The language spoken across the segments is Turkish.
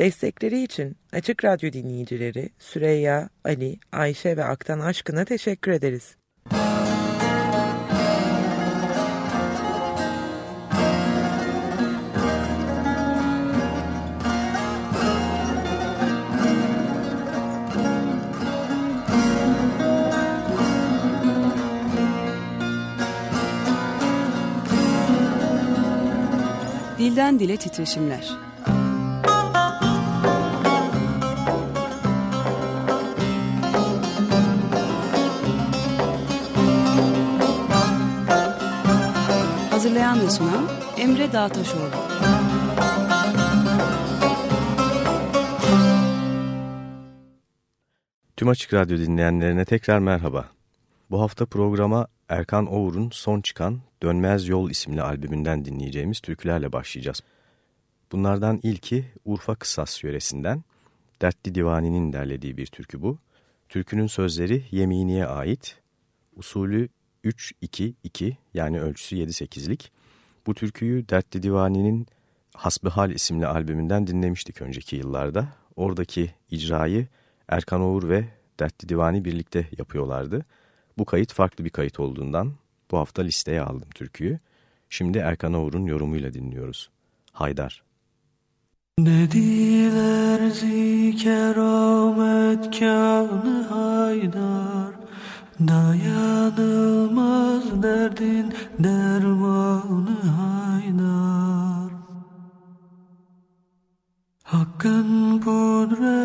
Destekleri için Açık Radyo dinleyicileri Süreyya, Ali, Ayşe ve Aktan Aşkın'a teşekkür ederiz. Dilden Dile Titreşimler sunan Emre Dağtaşoğlu. Tüm Açık Radyo dinleyenlerine tekrar merhaba. Bu hafta programa Erkan Oğur'un son çıkan Dönmez Yol isimli albümünden dinleyeceğimiz türkülerle başlayacağız. Bunlardan ilki Urfa Kısas yöresinden Dertli Divani'nin derlediği bir türkü bu. Türkünün sözleri Yemini'ye ait. Usulü 3-2-2 yani ölçüsü 7-8'lik. Bu türküyü Dertli Divani'nin Hasbihal isimli albümünden dinlemiştik önceki yıllarda. Oradaki icrayı Erkan Oğur ve Dertli Divani birlikte yapıyorlardı. Bu kayıt farklı bir kayıt olduğundan bu hafta listeye aldım türküyü. Şimdi Erkan Oğur'un yorumuyla dinliyoruz. Haydar. Dediler zikeramet kânı haydar Dayanılmaz derdin dermanı haydar. Hakkın kudretleri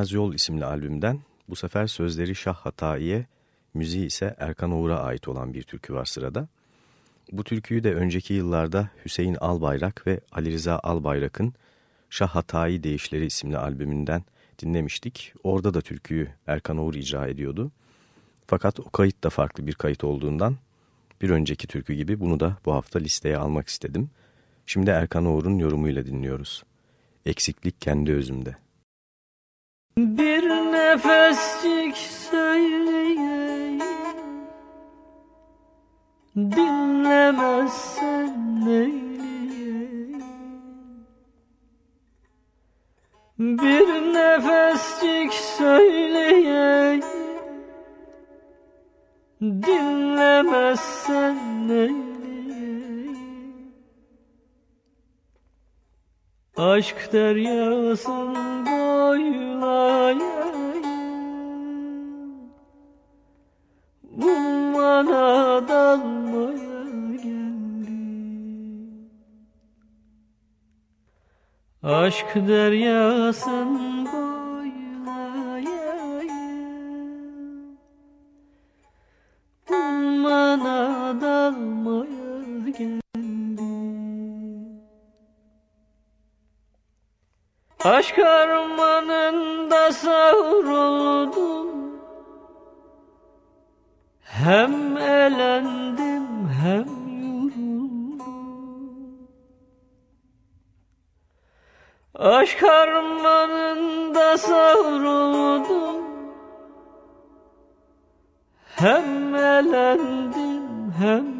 Dönmez Yol isimli albümden bu sefer sözleri Şah Hatayi'ye, müziği ise Erkan Oğur'a ait olan bir türkü var sırada. Bu türküyü de önceki yıllarda Hüseyin Albayrak ve Ali Rıza Albayrak'ın Şah Hatayi Değişleri isimli albümünden dinlemiştik. Orada da türküyü Erkan Oğur icra ediyordu. Fakat o kayıt da farklı bir kayıt olduğundan bir önceki türkü gibi bunu da bu hafta listeye almak istedim. Şimdi Erkan Oğur'un yorumuyla dinliyoruz. Eksiklik kendi özümde. Bir nefescik söyleyeyim. Dinlemezsen neyleyeyim Bir nefescik söyleyeyim. Dinlemezsen neyleyeyim Aşk deryasın boylayayım Ummana dalmaya geldim. Aşk deryasın boylayayım Ummana dalmaya Aşk armanında savruldum. Hem elendim hem yoruldum. Aşk armanında savruldum. Hem elendim hem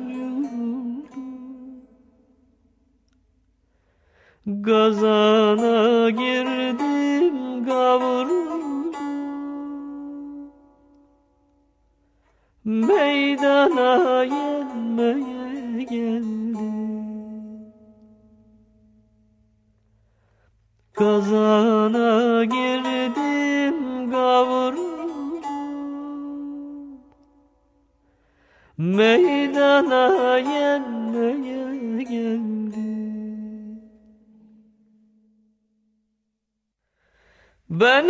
Gazana girdim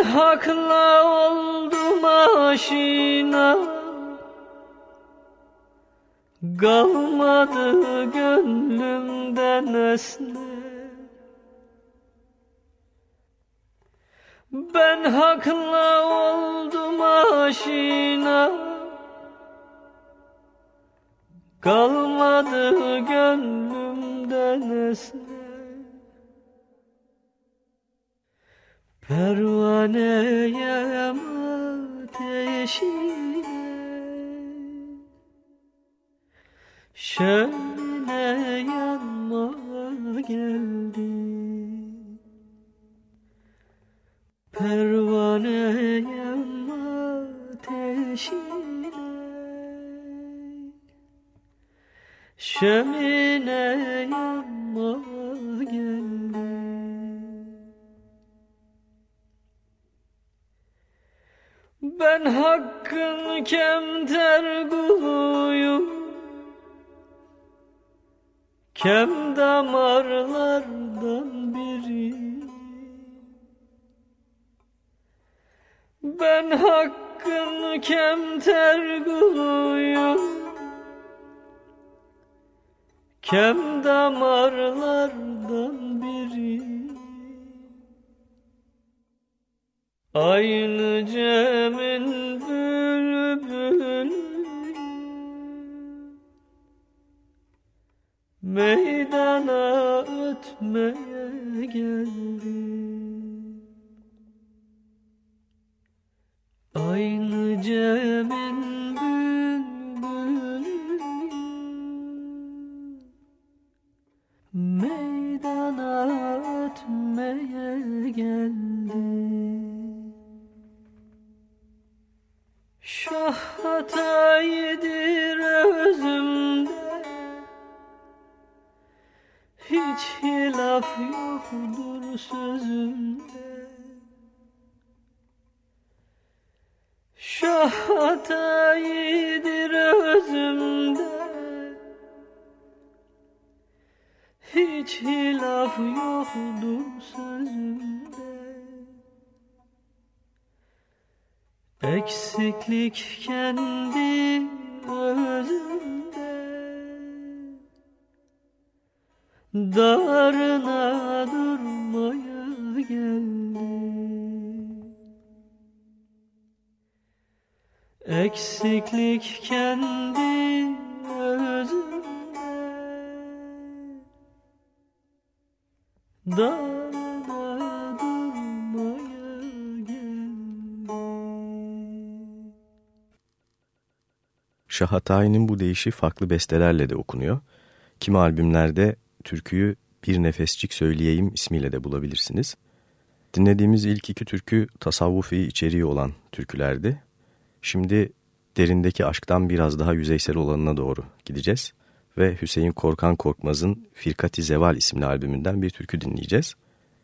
Ben hakla oldum aşina. Kalmadı gönlümden esne. Ben hakla oldum aşina. Kalmadı gönlümden esne Pervaneye ateşine Şöyle yanma geldi. Pervaneyem ateşine Şemine yanma geldi Ben hakkın kemter kuluyum. Kem damarlardan biri. Ben hakkın kemter kuluyum. Kem damarlardan biri Aynı Cem'in bülbülü. Meydana ötmeye geldim. Aynı Cem'in bülbülü. Meydana ötmeye geldi Şah hataydır özümde. Hiç hilaf yoktur sözümde. Şah hataydır özümde. Hiç hilaf yoktur sözümde Eksiklik kendi özünde. Darına durmaya geldim Eksiklik kendi özünde. Darına Şahatay'ın bu deyişi farklı bestelerle de okunuyor. Kimi albümlerde türküyü Bir Nefescik Söyleyeyim ismiyle de bulabilirsiniz. Dinlediğimiz ilk iki türkü tasavvufi içeriği olan türkülerdi. Şimdi derindeki aşktan biraz daha yüzeysel olanına doğru gideceğiz. Ve Hüseyin Korkan Korkmaz'ın Firkati Zeval isimli albümünden bir türkü dinleyeceğiz.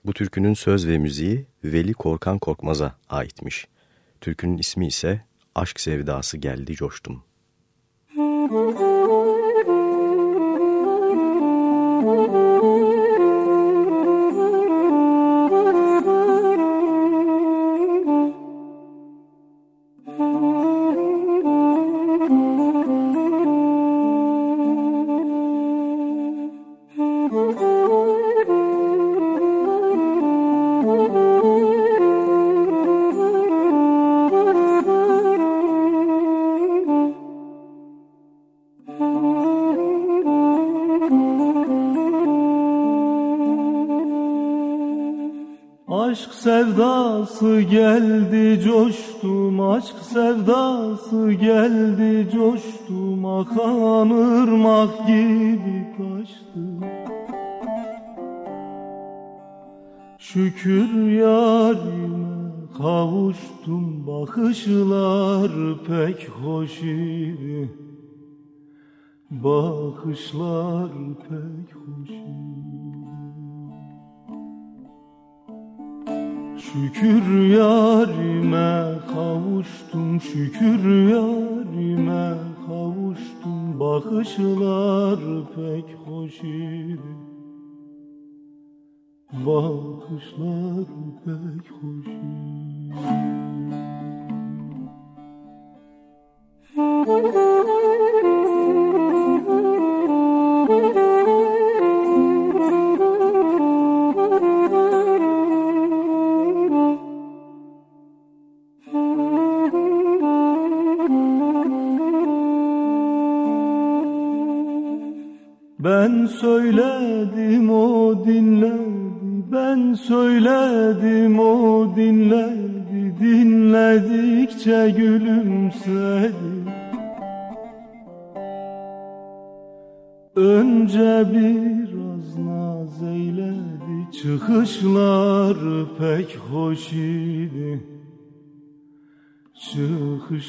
Bu türkünün söz ve müziği Veli Korkan Korkmaz'a aitmiş. Türkünün ismi ise Aşk Sevdası Geldi Coştum. Thank you. Bakışlar pek hoş idi. Bakışlar pek hoş idi. Şükür yarime kavuştum Şükür yarime kavuştum. Bakışlar pek hoş idi. Bakışlar pek hoş Ben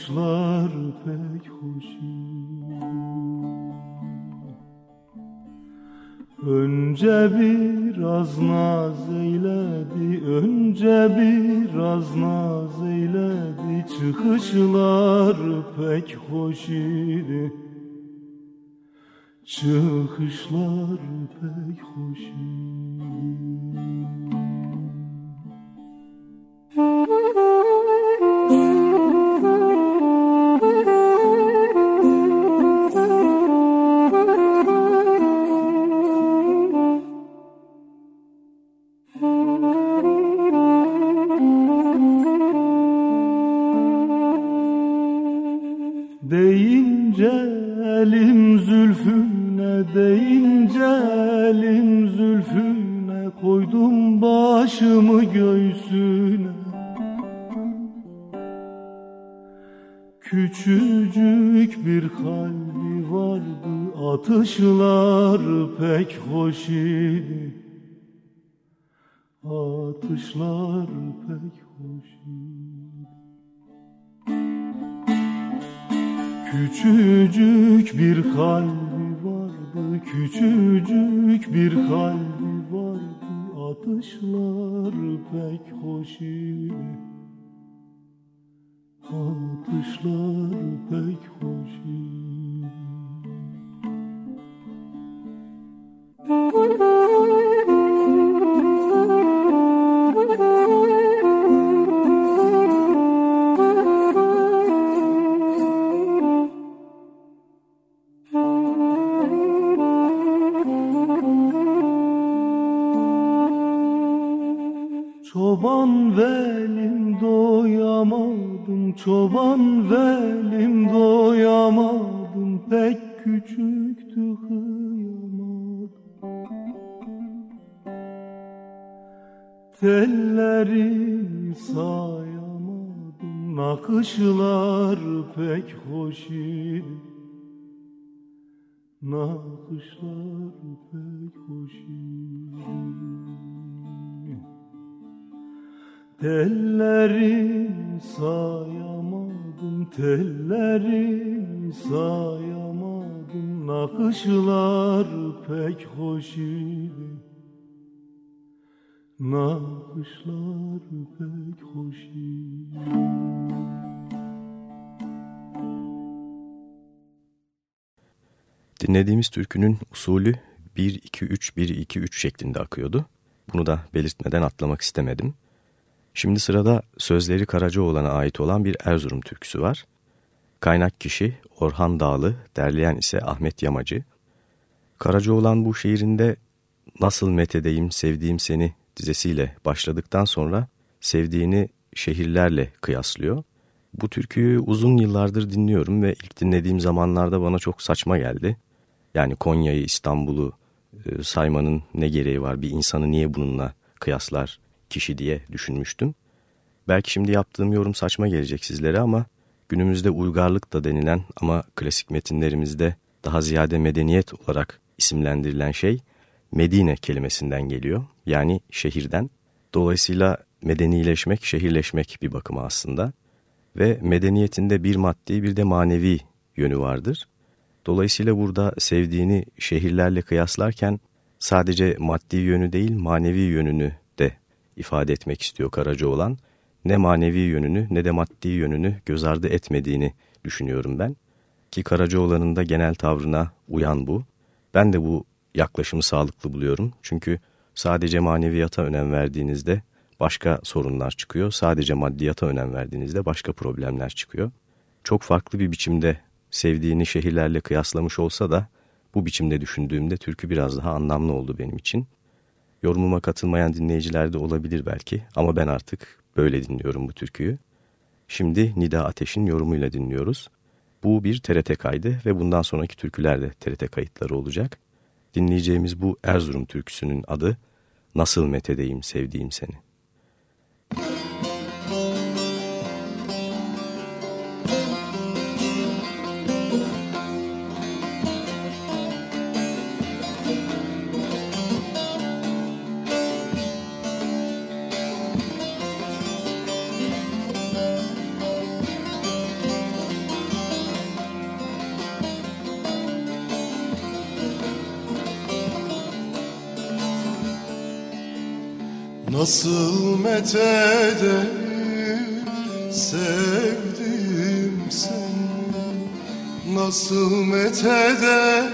Çıkışlar pek hoş. İdi Önce biraz naz eyledi, önce biraz naz eyledi. Çıkışlar pek hoş idi. Çıkışlar pek hoş idi kalbi vardı atışlar pek hoş idi. Atışlar pek hoş idi. Küçücük bir kalbi vardı, küçücük bir kalbi vardı, atışlar pek hoş idi. Atışlar pek hoş Tellerini sayamadım, nakışlar pek hoş idi. Nakışlar pek hoş idi. Tellerini sayamadım, tellerini sayamadım, nakışlar pek hoş idi. Nakışlar pek hoş. Dinlediğimiz türkünün usulü 1-2-3-1-2-3 şeklinde akıyordu. Bunu da belirtmeden atlamak istemedim. Şimdi sırada sözleri Karacaoğlan'a ait olan bir Erzurum türküsü var. Kaynak kişi Orhan Dağlı, derleyen ise Ahmet Yamacı. Karacaoğlan bu şiirinde Nasıl methedeyim sevdiğim seni dizesiyle başladıktan sonra sevdiğini şehirlerle kıyaslıyor. Bu türküyü uzun yıllardır dinliyorum ve ilk dinlediğim zamanlarda bana çok saçma geldi. Yani Konya'yı, İstanbul'u e, saymanın ne gereği var? Bir insanı niye bununla kıyaslar kişi diye düşünmüştüm. Belki şimdi yaptığım yorum saçma gelecek sizlere ama günümüzde uygarlık da denilen ama klasik metinlerimizde daha ziyade medeniyet olarak isimlendirilen şey Medine kelimesinden geliyor. Yani şehirden. Dolayısıyla medenileşmek, şehirleşmek bir bakıma aslında. Ve medeniyetinde bir maddi bir de manevi yönü vardır. Dolayısıyla burada sevdiğini şehirlerle kıyaslarken sadece maddi yönü değil manevi yönünü de ifade etmek istiyor Karacaoğlan. Ne manevi yönünü ne de maddi yönünü göz ardı etmediğini düşünüyorum ben. Ki Karacaoğlan'ın da genel tavrına uyan bu. Ben de bu yaklaşımı sağlıklı buluyorum. Çünkü sadece maneviyata önem verdiğinizde başka sorunlar çıkıyor. Sadece maddiyata önem verdiğinizde başka problemler çıkıyor. Çok farklı bir biçimde sevdiğini şehirlerle kıyaslamış olsa da bu biçimde düşündüğümde türkü biraz daha anlamlı oldu benim için. Yorumuma katılmayan dinleyiciler de olabilir belki ama ben artık böyle dinliyorum bu türküyü. Şimdi Nida Ateş'in yorumuyla dinliyoruz. Bu bir TRT kaydı ve bundan sonraki türküler de TRT kayıtları olacak. Dinleyeceğimiz bu Erzurum türküsünün adı Nasıl Metedeyim Sevdiğim Seni. Nasıl methedeyim sevdim seni? Nasıl methedeyim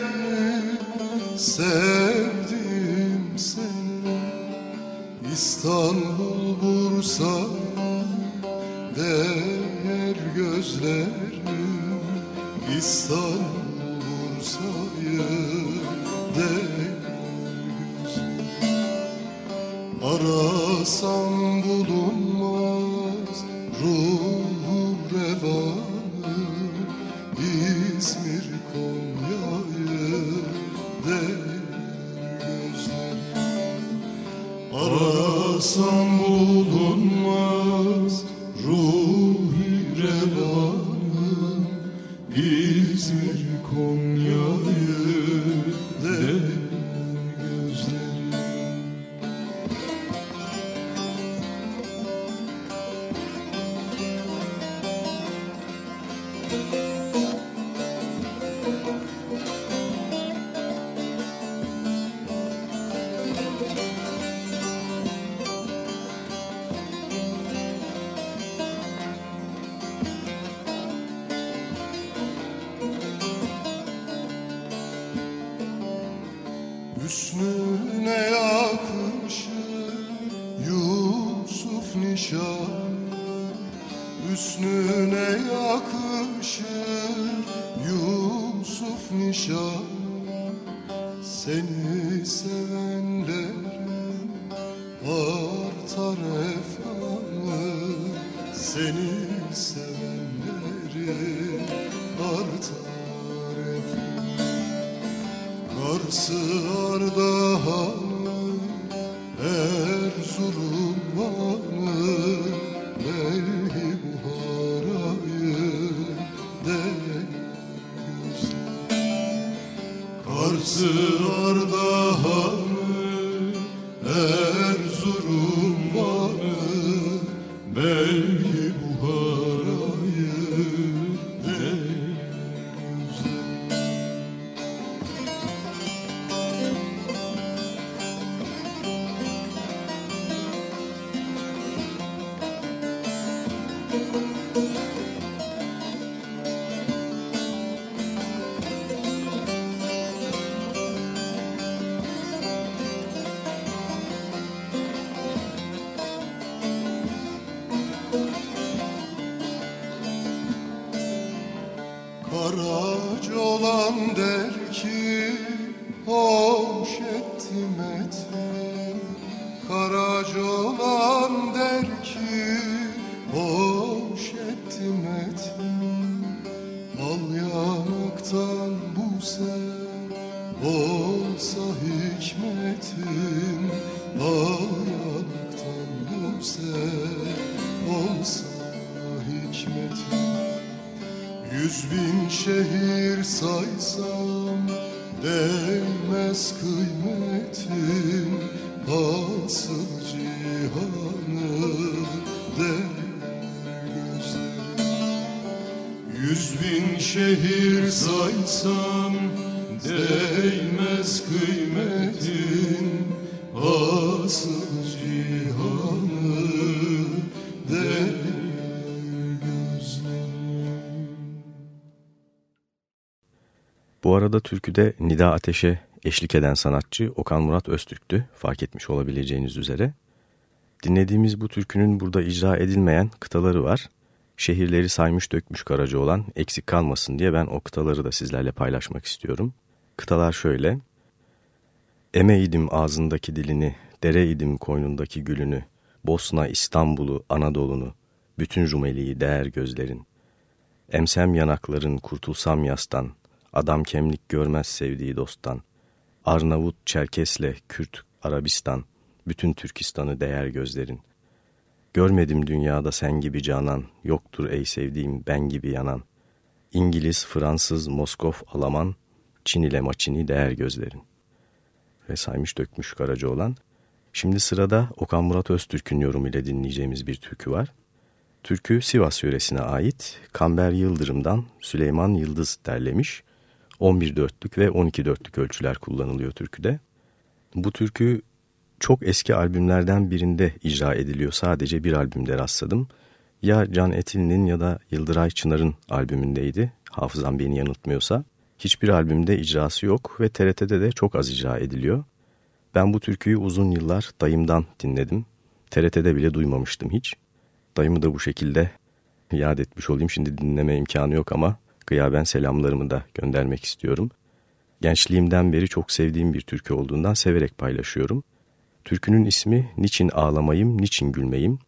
sevdim seni? İstanbul Bursa der gözlerim. İstanbul Bursa'yı der Arasam bulunmaz ruhu revanı. İzmir Konya'yı der gözlerim Arasam bulunmaz ruhi revanı. İzmir Konya'yı Karaca türküde Nida Ateş'e eşlik eden sanatçı Okan Murat Öztürk'tü fark etmiş olabileceğiniz üzere. Dinlediğimiz bu türkünün burada icra edilmeyen kıtaları var. Şehirleri saymış dökmüş Karaca olan eksik kalmasın diye ben o kıtaları da sizlerle paylaşmak istiyorum. Kıtalar şöyle. Emeydim ağzındaki dilini, dereydim koynundaki gülünü, Bosna, İstanbul'u, Anadolu'nu, bütün Rumeli'yi değer gözlerin. Emsem yanakların, kurtulsam yastan, adam kemlik görmez sevdiği dosttan. Arnavut, Çerkesle, Kürt, Arabistan, bütün Türkistan'ı değer gözlerin. Görmedim dünyada sen gibi canan, yoktur ey sevdiğim ben gibi yanan. İngiliz, Fransız, Moskov, Alaman, Çin ile maçini değer gözlerin. Ve saymış dökmüş Karaca olan. Şimdi sırada Okan Murat Öztürk'ün yorumuyla dinleyeceğimiz bir türkü var. Türkü Sivas yöresine ait Kamber Yıldırım'dan Süleyman Yıldız derlemiş. 11 dörtlük ve 12 dörtlük ölçüler kullanılıyor türküde. Bu türkü çok eski albümlerden birinde icra ediliyor. Sadece bir albümde rastladım. Ya Can Etil'in ya da Yıldıray Çınar'ın albümündeydi. Hafızam beni yanıltmıyorsa. Hiçbir albümde icrası yok ve TRT'de de çok az icra ediliyor. Ben bu türküyü uzun yıllar dayımdan dinledim. TRT'de bile duymamıştım hiç. Dayımı da bu şekilde yad etmiş olayım. Şimdi dinleme imkanı yok ama gıyaben selamlarımı da göndermek istiyorum. Gençliğimden beri çok sevdiğim bir türkü olduğundan severek paylaşıyorum. Türkünün ismi Niçin Ağlamayım, Niçin Gülmeyim.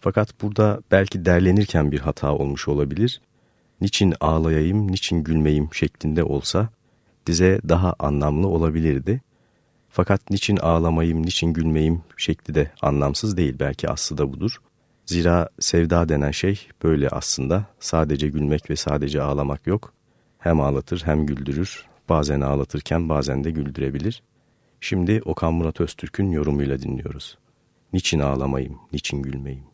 Fakat burada belki derlenirken bir hata olmuş olabilir. Niçin ağlayayım, niçin gülmeyim şeklinde olsa dize daha anlamlı olabilirdi. Fakat niçin ağlamayım, niçin gülmeyim şekli de anlamsız değil belki aslı da budur. Zira sevda denen şey böyle aslında. Sadece gülmek ve sadece ağlamak yok. Hem ağlatır hem güldürür. Bazen ağlatırken bazen de güldürebilir. Şimdi Okan Murat Öztürk'ün yorumuyla dinliyoruz. Niçin ağlamayım, niçin gülmeyim?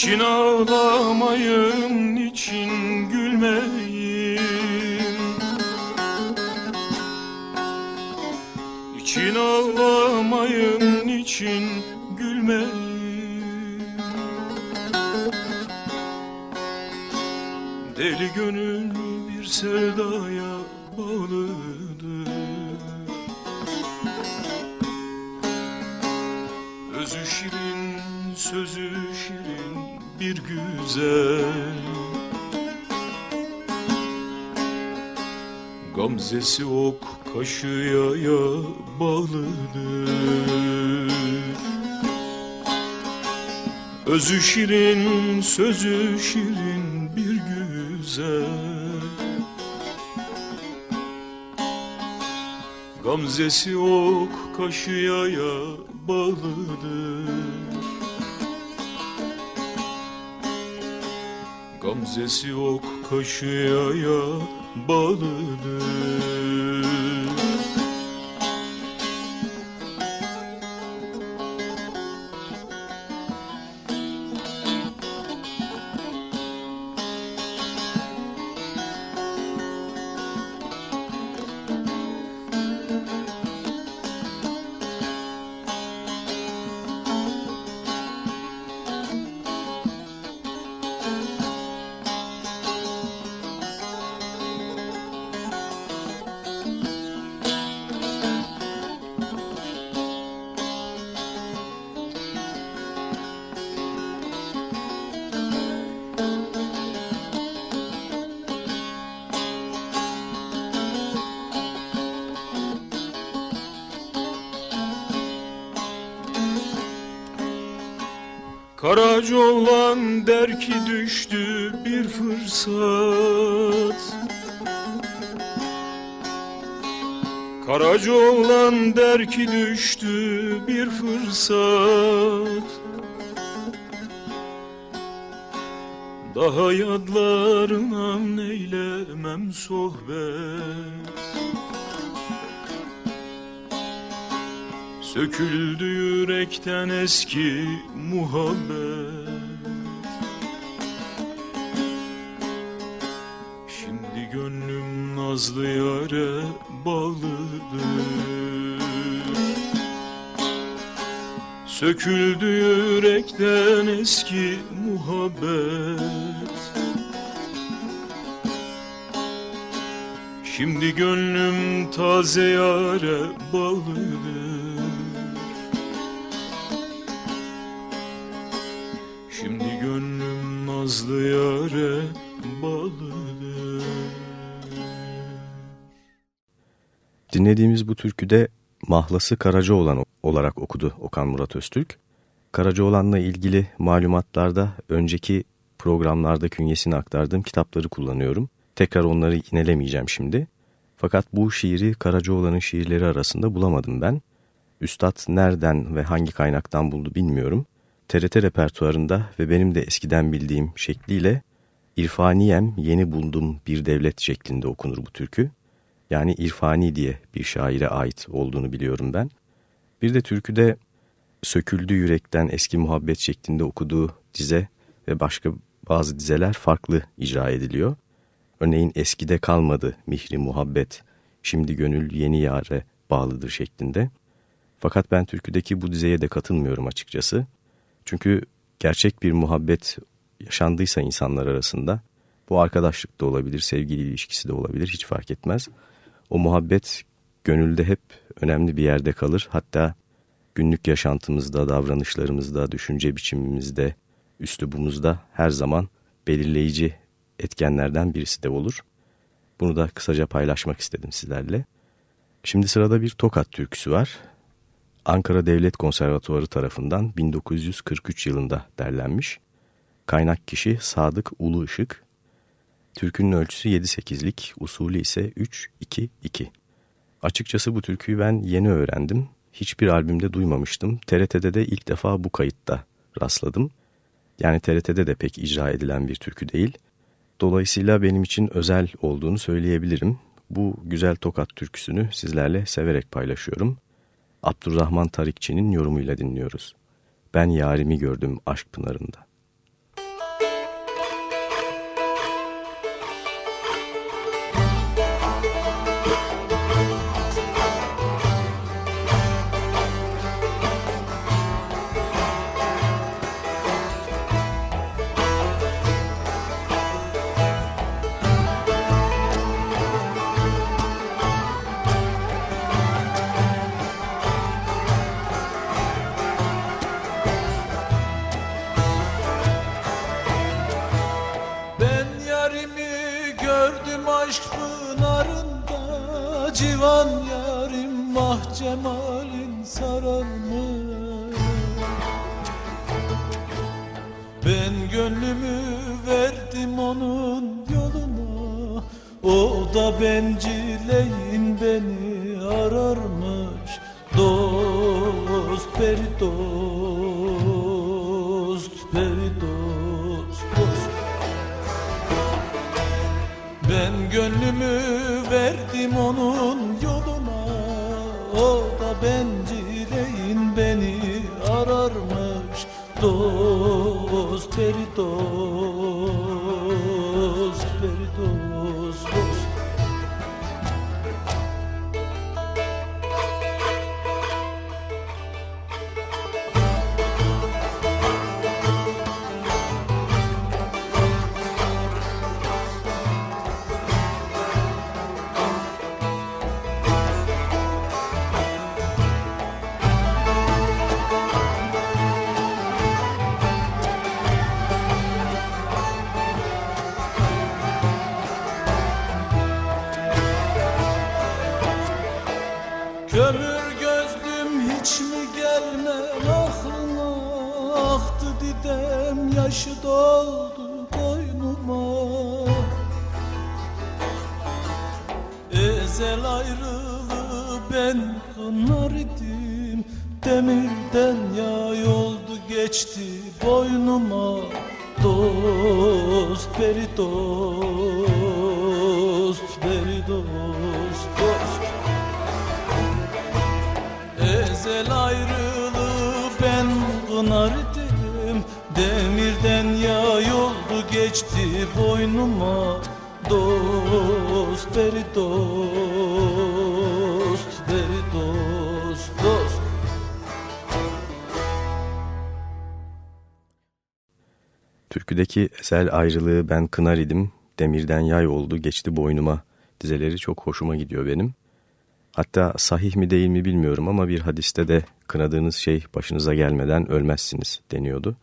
Niçin ağlamayım, niçin gülmeyim Niçin ağlamayım, niçin gülmeyim Deli gönül bir sevdaya bir güzel. Gamzesi ok, kaşı yaya bağlıdır Özü şirin, sözü şirin bir güzel. Gamzesi ok, kaşı yaya bağlıdır Gamzesi ok, kaşı yaya bağlıdır Karaca olan der ki düştü bir fırsat. Karaca olan der ki düştü bir fırsat. Daha yadlarına neylemem sohbet. Söküldü yürekten eski muhabbet. Şimdi gönlüm nazlı yare bağlıdır Söküldü yürekten eski muhabbet. Şimdi gönlüm taze yare bağlıdır Dinlediğimiz bu türküde Mahlası Karacaoğlan olarak okudu Okan Murat Öztürk. Karacaoğlan'la ilgili malumatlarda önceki programlarda künyesini aktardığım kitapları kullanıyorum. Tekrar onları yinelemeyeceğim şimdi. Fakat bu şiiri Karacaoğlan'ın şiirleri arasında bulamadım ben. Üstad nereden ve hangi kaynaktan buldu bilmiyorum. TRT repertuarında ve benim de eskiden bildiğim şekliyle İrfaniyem yeni buldum bir devlet şeklinde okunur bu türkü. Yani İrfani diye bir şaire ait olduğunu biliyorum ben. Bir de türküde söküldü yürekten eski muhabbet şeklinde okuduğu dize ve başka bazı dizeler farklı icra ediliyor. Örneğin eskide kalmadı mihri muhabbet, şimdi gönül yeni yare bağlıdır şeklinde. Fakat ben türküdeki bu dizeye de katılmıyorum açıkçası. Çünkü gerçek bir muhabbet yaşandıysa insanlar arasında, bu arkadaşlık da olabilir, sevgili ilişkisi de olabilir, hiç fark etmez. O muhabbet gönülde hep önemli bir yerde kalır. Hatta günlük yaşantımızda, davranışlarımızda, düşünce biçimimizde, üslubumuzda her zaman belirleyici etkenlerden birisi de olur. Bunu da kısaca paylaşmak istedim sizlerle. Şimdi sırada bir Tokat türküsü var. Ankara Devlet Konservatuarı tarafından 1943 yılında derlenmiş. Kaynak kişi Sadık Ulu Işık. Türkünün ölçüsü 7-8'lik, usulü ise 3-2-2. Açıkçası bu türküyü ben yeni öğrendim. Hiçbir albümde duymamıştım. TRT'de de ilk defa bu kayıtta rastladım. Yani TRT'de de pek icra edilen bir türkü değil. Dolayısıyla benim için özel olduğunu söyleyebilirim. Bu güzel Tokat türküsünü sizlerle severek paylaşıyorum. Abdurrahman Tarikçi'nin yorumuyla dinliyoruz. Ben yarimi gördüm aşk pınarında. Kömür gözlüm hiç mi gelmem? Aklına Aktı didem yaşı doldu boynuma. Ezel ayrılığı ben kınar idim Demirden yay oldu geçti boynuma. Dost beri dost beri dost Ezel ayrılığı ben kınar idim Demirden yay oldu geçti boynuma. Dost beri dost beri dost dost. Türküdeki ezel ayrılığı ben kınar idim, demirden yay oldu geçti boynuma dizeleri çok hoşuma gidiyor benim. Hatta sahih mi değil mi bilmiyorum ama bir hadiste de kınadığınız şey başınıza gelmeden ölmezsiniz deniyordu.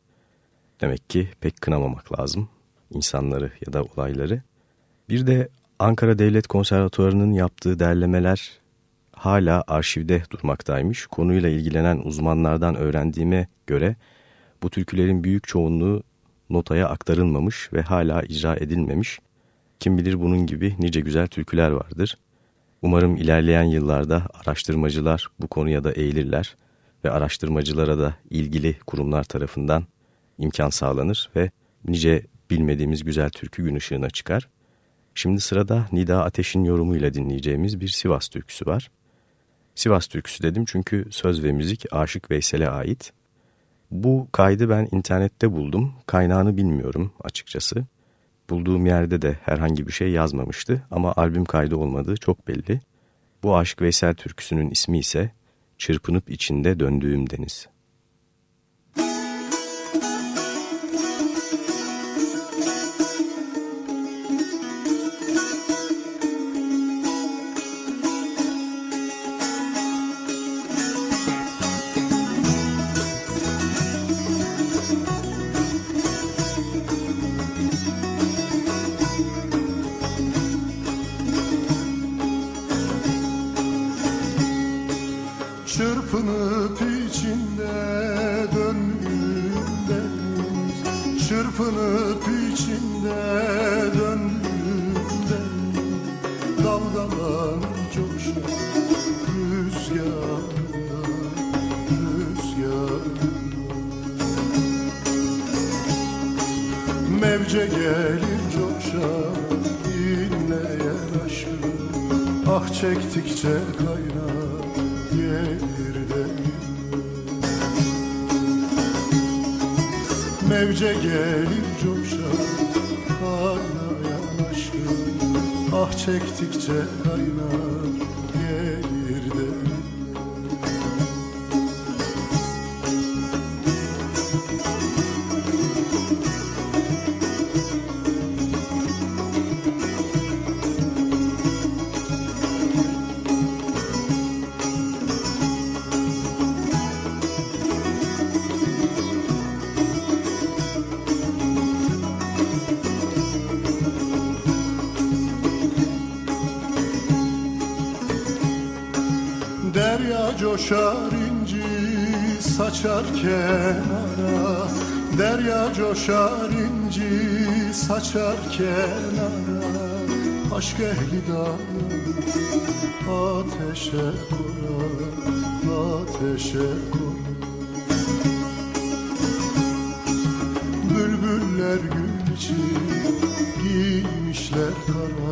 Demek ki pek kınamamak lazım insanları ya da olayları. Bir de Ankara Devlet Konservatuvarı'nın yaptığı derlemeler hala arşivde durmaktaymış. Konuyla ilgilenen uzmanlardan öğrendiğime göre bu türkülerin büyük çoğunluğu notaya aktarılmamış ve hala icra edilmemiş. Kim bilir bunun gibi nice güzel türküler vardır. Umarım ilerleyen yıllarda araştırmacılar bu konuya da eğilirler ve araştırmacılara da ilgili kurumlar tarafından imkan sağlanır ve nice bilmediğimiz güzel türkü gün ışığına çıkar. Şimdi sırada Nida Ateş'in yorumuyla dinleyeceğimiz bir Sivas türküsü var. Sivas türküsü dedim çünkü söz ve müzik Aşık Veysel'e ait. Bu kaydı ben internette buldum. Kaynağını bilmiyorum açıkçası. Bulduğum yerde de herhangi bir şey yazmamıştı ama albüm kaydı olmadığı çok belli. Bu Aşık Veysel türküsünün ismi ise Çırpınıp içinde döndüğüm deniz. Saçar kenara Derya coşar inci saçar kenara. Aşk ehli dağı ateşe koyar Ateşe koyar Bülbüller gül için giymişler kara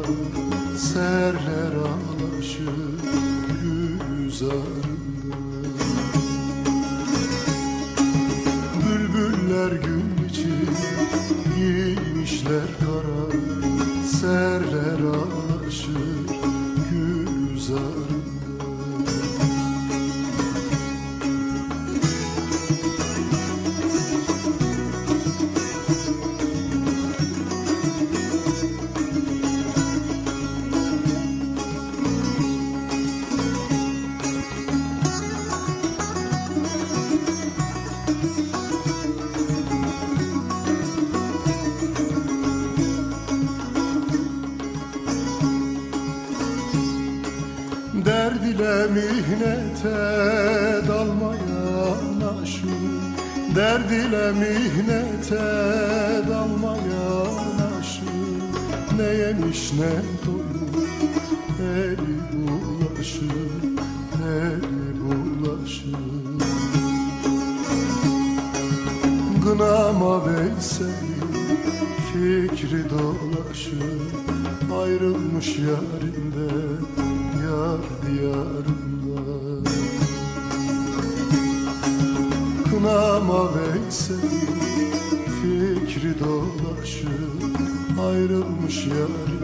Gınama Veysel'i fikri dolaşır. Ayrılmış yarinde yar diyarında. Kınama Veysel'i fikri dolaşır. Ayrılmış yarinde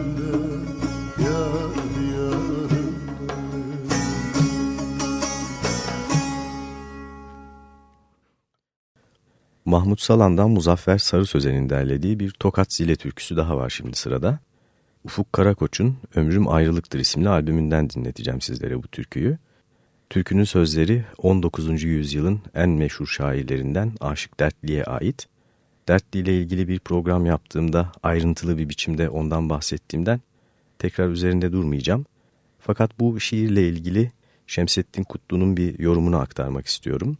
Salan'dan Muzaffer Sarı Sözen'in derlediği bir Tokat Zile türküsü daha var şimdi sırada. Ufuk Karakoç'un Ömrüm Ayrılıktır isimli albümünden dinleteceğim sizlere bu türküyü. Türkünün sözleri 19. yüzyılın en meşhur şairlerinden Aşık Dertli'ye ait. Dertli ile ilgili bir program yaptığımda ayrıntılı bir biçimde ondan bahsettiğimden tekrar üzerinde durmayacağım. Fakat bu şiirle ilgili Şemsettin Kutlu'nun bir yorumunu aktarmak istiyorum.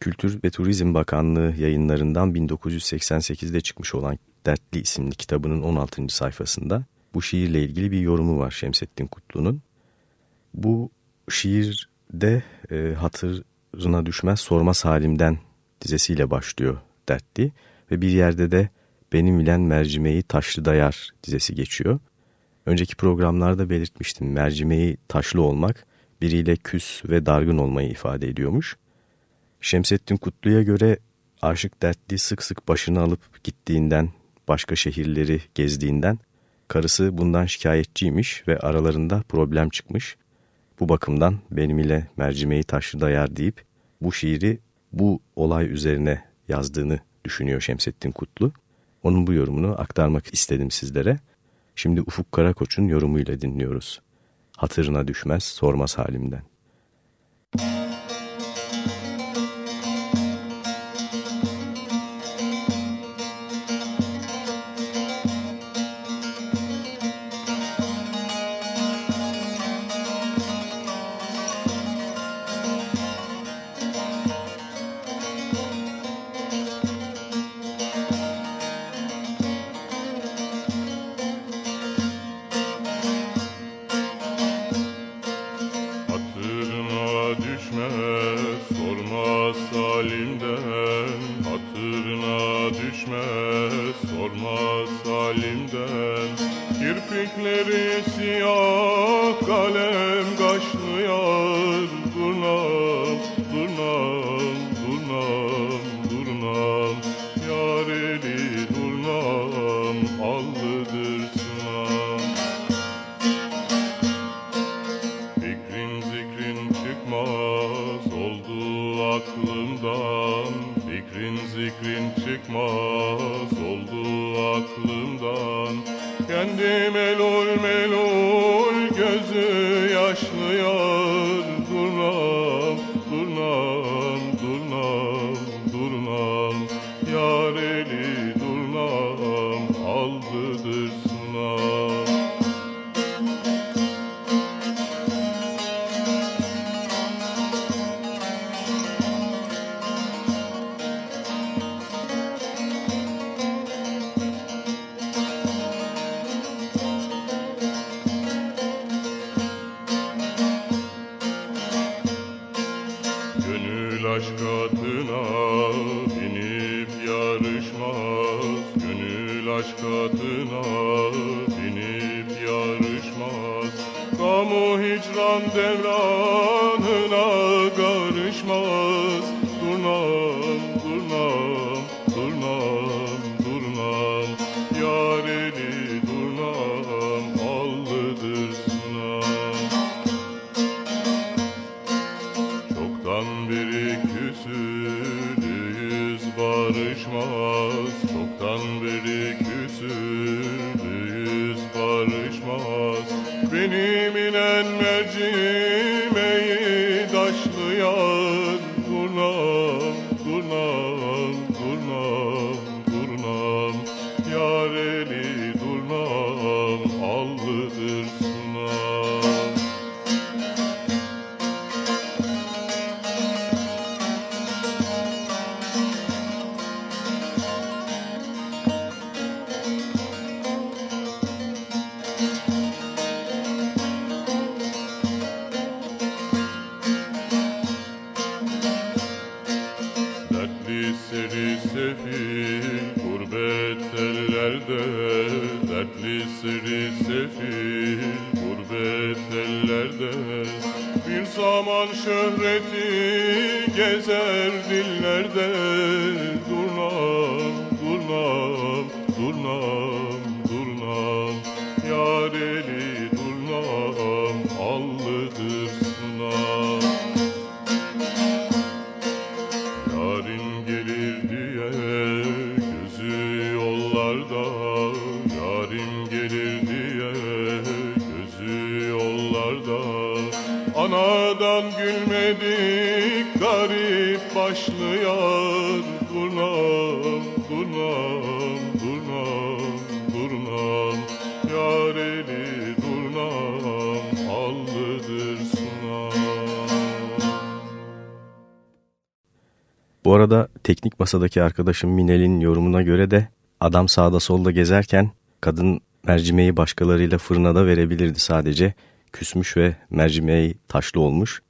Kültür ve Turizm Bakanlığı yayınlarından 1988'de çıkmış olan Dertli isimli kitabının 16. sayfasında bu şiirle ilgili bir yorumu var Şemsettin Kutlu'nun. Bu şiirde e, hatırına düşmez sormaz halimden dizesiyle başlıyor Dertli ve bir yerde de benim ilen mercimeği taşlı dayar dizesi geçiyor. Önceki programlarda belirtmiştim mercimeği taşlı olmak biriyle küs ve dargın olmayı ifade ediyormuş. Şemsettin Kutlu'ya göre aşık dertli sık sık başını alıp gittiğinden, başka şehirleri gezdiğinden, karısı bundan şikayetçiymiş ve aralarında problem çıkmış. Bu bakımdan benim ile mercimeği taşlı dayar deyip bu şiiri bu olay üzerine yazdığını düşünüyor Şemsettin Kutlu. Onun bu yorumunu aktarmak istedim sizlere. Şimdi Ufuk Karakoç'un yorumuyla dinliyoruz. Hatırına düşmez sormaz halimden. Hatırına Bir zaman şöhreti gezer dillerde. Durnam, durnam, durnam, durnam. Yar eli arada teknik masadaki arkadaşım Minel'in yorumuna göre de adam sağda solda gezerken kadın mercimeği başkalarıyla fırına da verebilirdi sadece. Küsmüş ve mercimeği taşlı olmuş.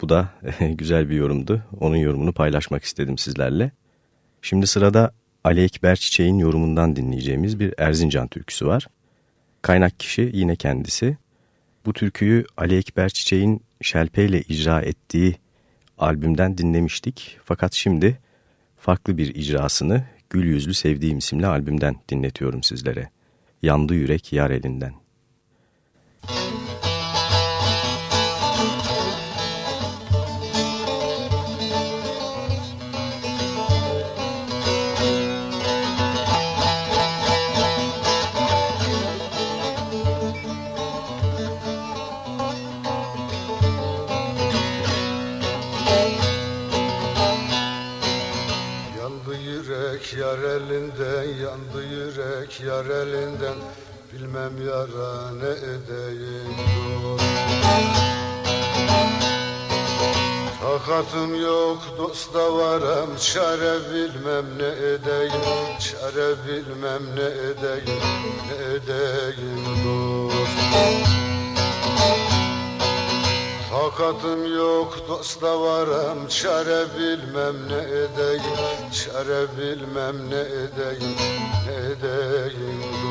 Bu da güzel bir yorumdu. Onun yorumunu paylaşmak istedim sizlerle. Şimdi sırada Ali Ekber Çiçek'in yorumundan dinleyeceğimiz bir Erzincan türküsü var. Kaynak kişi yine kendisi. Bu türküyü Ali Ekber Çiçek'in şelpeyle icra ettiği albümden dinlemiştik. Fakat şimdi farklı bir icrasını Gül Yüzlü Sevdiğim isimli albümden dinletiyorum sizlere. Yandı Yürek Yar Elinden. Yar elinden, yandı yürek yar elinden. Bilmem yara ne edeyim. Dost Takatım yok dosta varım çare bilmem ne edeyim. Çare bilmem ne edeyim. Ne edeyim dost Takatım yok dosta varım çare bilmem ne edeyim Çare bilmem ne edeyim ne edeyim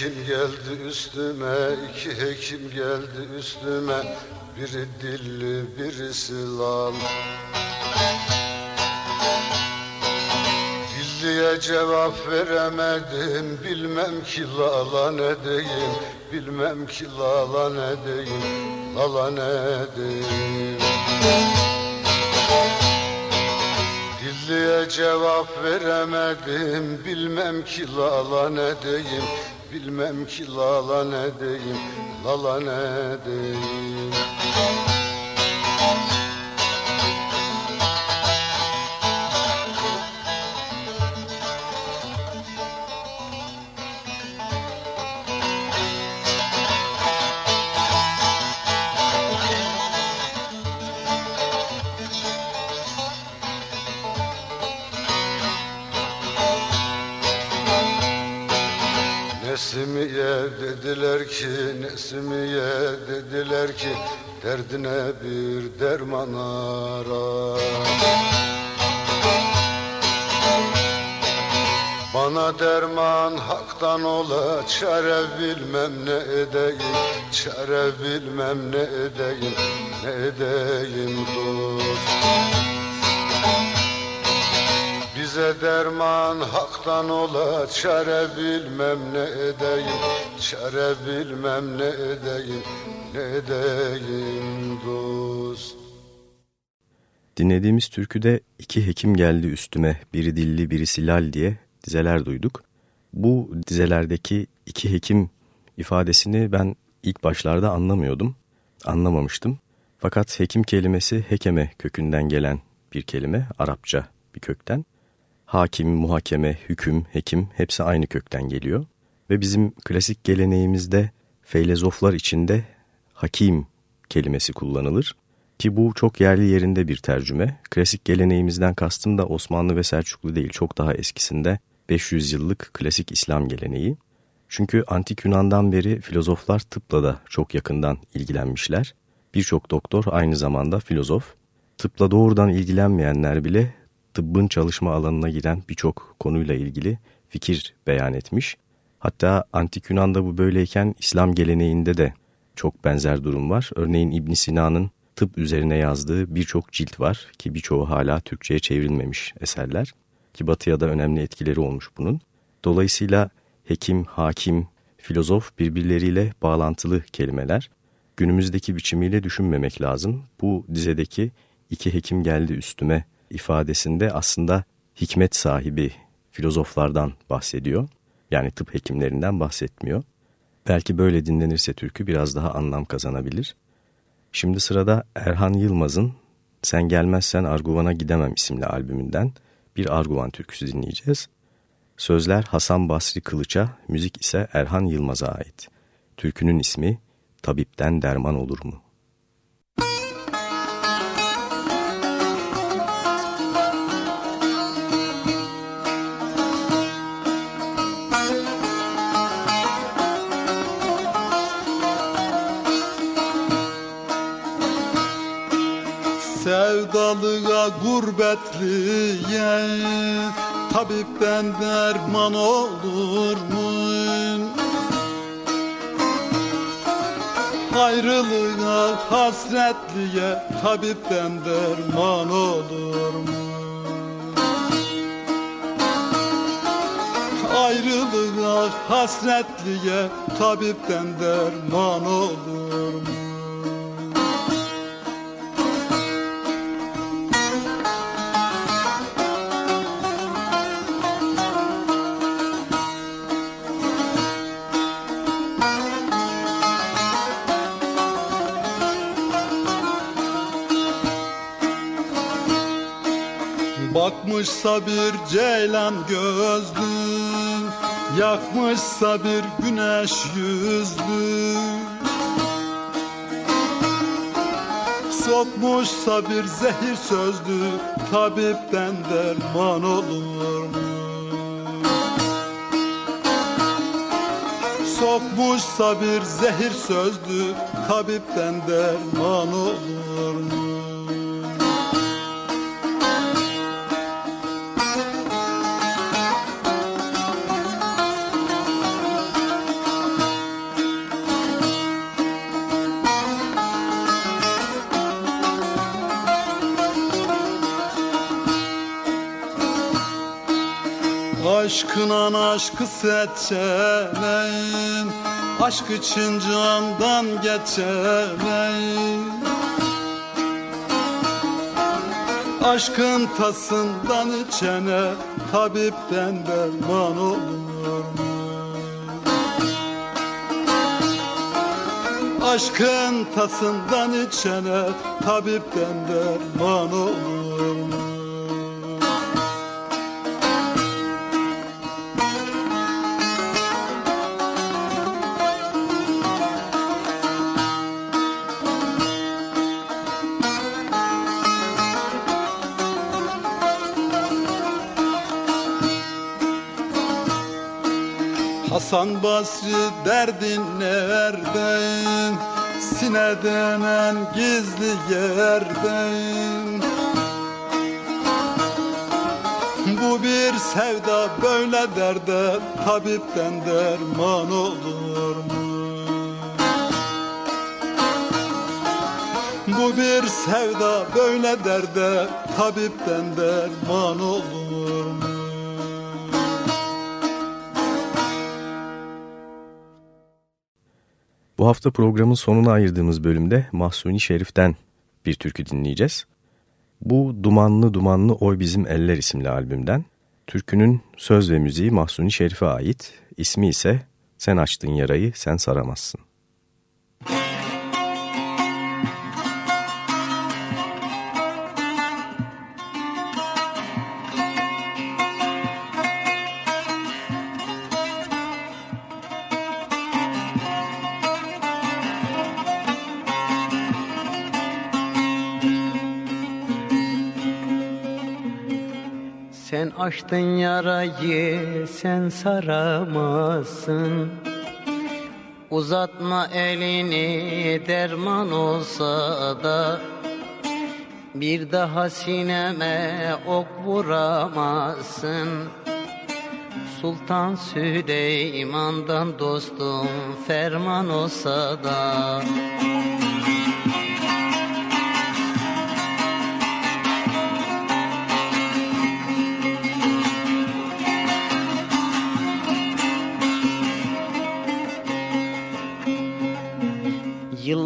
hekim geldi üstüme, iki hekim geldi üstüme. Biri dilli, birisi lal Dilliye cevap veremedim, bilmem ki lala ne diyeyim Bilmem ki lala ne diyeyim, lala ne diyeyim Dilliye cevap veremedim Bilmem ki lala ne diyeyim Bilmem ki lala ne diyeyim Lala ne diyeyim Derdine bir derman ara. Bana derman haktan ola Çare bilmem ne edeyim Çare bilmem ne edeyim Ne edeyim dost bize derman haktan ola Çare bilmem ne edeyim Çare bilmem ne edeyim Ne edeyim dost Dinlediğimiz türküde iki hekim geldi üstüme, biri dilli biri silal diye dizeler duyduk. Bu dizelerdeki iki hekim ifadesini ben ilk başlarda anlamıyordum, anlamamıştım. Fakat hekim kelimesi hekeme kökünden gelen bir kelime, Arapça bir kökten hakim, muhakeme, hüküm, hekim hepsi aynı kökten geliyor. Ve bizim klasik geleneğimizde feylezoflar içinde hakim kelimesi kullanılır. Ki bu çok yerli yerinde bir tercüme. Klasik geleneğimizden kastım da Osmanlı ve Selçuklu değil çok daha eskisinde 500 yıllık klasik İslam geleneği. Çünkü antik Yunan'dan beri filozoflar tıpla da çok yakından ilgilenmişler. Birçok doktor aynı zamanda filozof. Tıpla doğrudan ilgilenmeyenler bile tıbbın çalışma alanına giren birçok konuyla ilgili fikir beyan etmiş. Hatta Antik Yunan'da bu böyleyken İslam geleneğinde de çok benzer durum var. Örneğin İbn Sina'nın tıp üzerine yazdığı birçok cilt var ki birçoğu hala Türkçe'ye çevrilmemiş eserler. Ki batıya da önemli etkileri olmuş bunun. Dolayısıyla hekim, hakim, filozof birbirleriyle bağlantılı kelimeler. Günümüzdeki biçimiyle düşünmemek lazım. Bu dizedeki iki hekim geldi üstüme ifadesinde aslında hikmet sahibi filozoflardan bahsediyor. Yani tıp hekimlerinden bahsetmiyor. Belki böyle dinlenirse türkü biraz daha anlam kazanabilir. Şimdi sırada Erhan Yılmaz'ın Sen Gelmezsen Arguvan'a Gidemem isimli albümünden bir Arguvan türküsü dinleyeceğiz. Sözler Hasan Basri Kılıç'a, müzik ise Erhan Yılmaz'a ait. Türkünün ismi Tabipten Derman Olur mu? Sevdalığa gurbetliye Tabipten derman olur mu? Ayrılığa hasretliye Tabipten derman olur mu? Ayrılığa hasretliye Tabipten derman olur mu? Bakmışsa bir ceylan gözlü Yakmışsa bir güneş yüzlü Sokmuşsa bir zehir sözlü Tabipten derman olur mu? Sokmuşsa bir zehir sözlü Tabipten derman olur Aşkınan aşkı seçemeyin. Aşk için candan geçemeyin. Aşkın tasından içene Tabipten derman olur mu? Aşkın tasından içene Tabipten derman olur Hasan Basri derdin nereden Sineden en gizli yerden Bu bir sevda böyle derde Tabipten derman olur mu? Bu bir sevda böyle derde Tabipten derman olur Bu hafta programın sonuna ayırdığımız bölümde Mahsuni Şerif'ten bir türkü dinleyeceğiz. Bu Dumanlı Dumanlı Oy Bizim Eller isimli albümden. Türkünün söz ve müziği Mahsuni Şerif'e ait. İsmi ise Sen Açtın Yarayı Sen Saramazsın. Açtın yarayı sen saramazsın Uzatma elini derman olsa da. Bir daha sineme ok vuramazsın. Sultan Süleyman'dan dostum ferman olsa da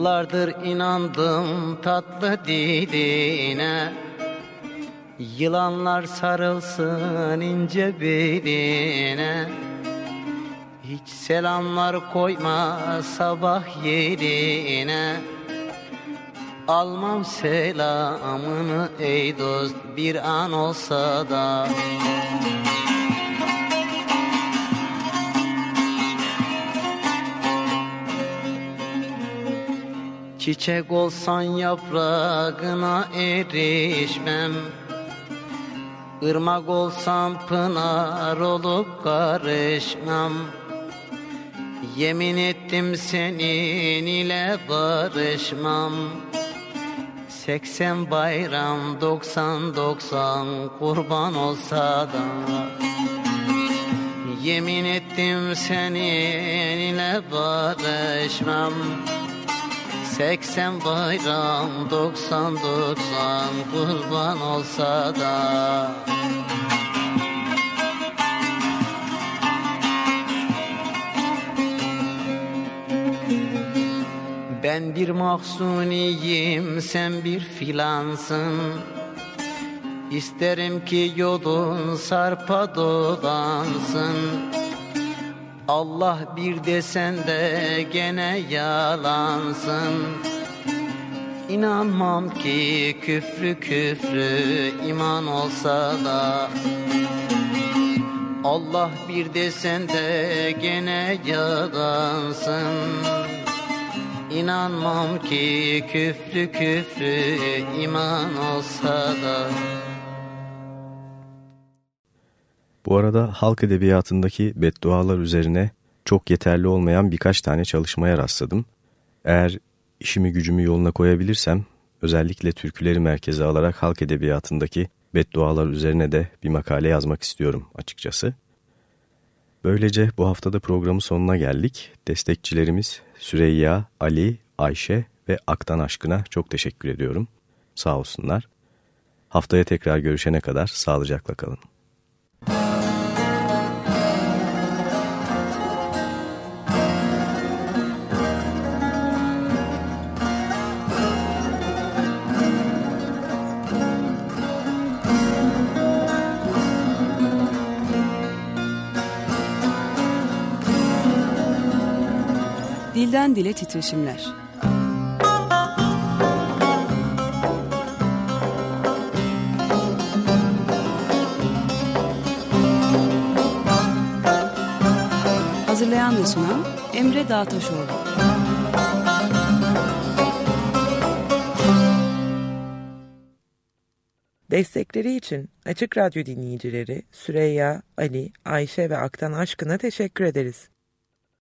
Yıllardır inandım tatlı diline Yılanlar sarılsın ince beline. Hiç selamlar koyma sabah yerine Almam selamını ey dost bir an olsa da Çiçek olsan yaprağına erişmem. Irmak olsam pınar olup karışmam. Yemin ettim senin ile barışmam. Seksen bayram doksan doksan kurban olsa da. Yemin ettim senin ile barışmam Seksen bayram doksan doksan kurban olsa da. Ben bir mahzuniyim sen bir filansın. İsterim ki yolun sarpa dolansın Allah bir desen de gene yalansın. İnanmam ki küfrü küfrü iman olsa da. Allah bir desen de gene yalansın. İnanmam ki küfrü küfrü iman olsa da Bu arada halk edebiyatındaki beddualar üzerine çok yeterli olmayan birkaç tane çalışmaya rastladım. Eğer işimi gücümü yoluna koyabilirsem özellikle türküleri merkeze alarak halk edebiyatındaki beddualar üzerine de bir makale yazmak istiyorum açıkçası. Böylece bu haftada programın sonuna geldik. Destekçilerimiz Süreyya, Ali, Ayşe ve Aktan Aşkına çok teşekkür ediyorum. Sağ olsunlar. Haftaya tekrar görüşene kadar sağlıcakla kalın. Dilden dile titreşimler. Hazırlayan ve sunan Emre Dağtaşoğlu. Destekleri için Açık Radyo dinleyicileri Süreyya, Ali, Ayşe ve Aktan Aşkın'a teşekkür ederiz.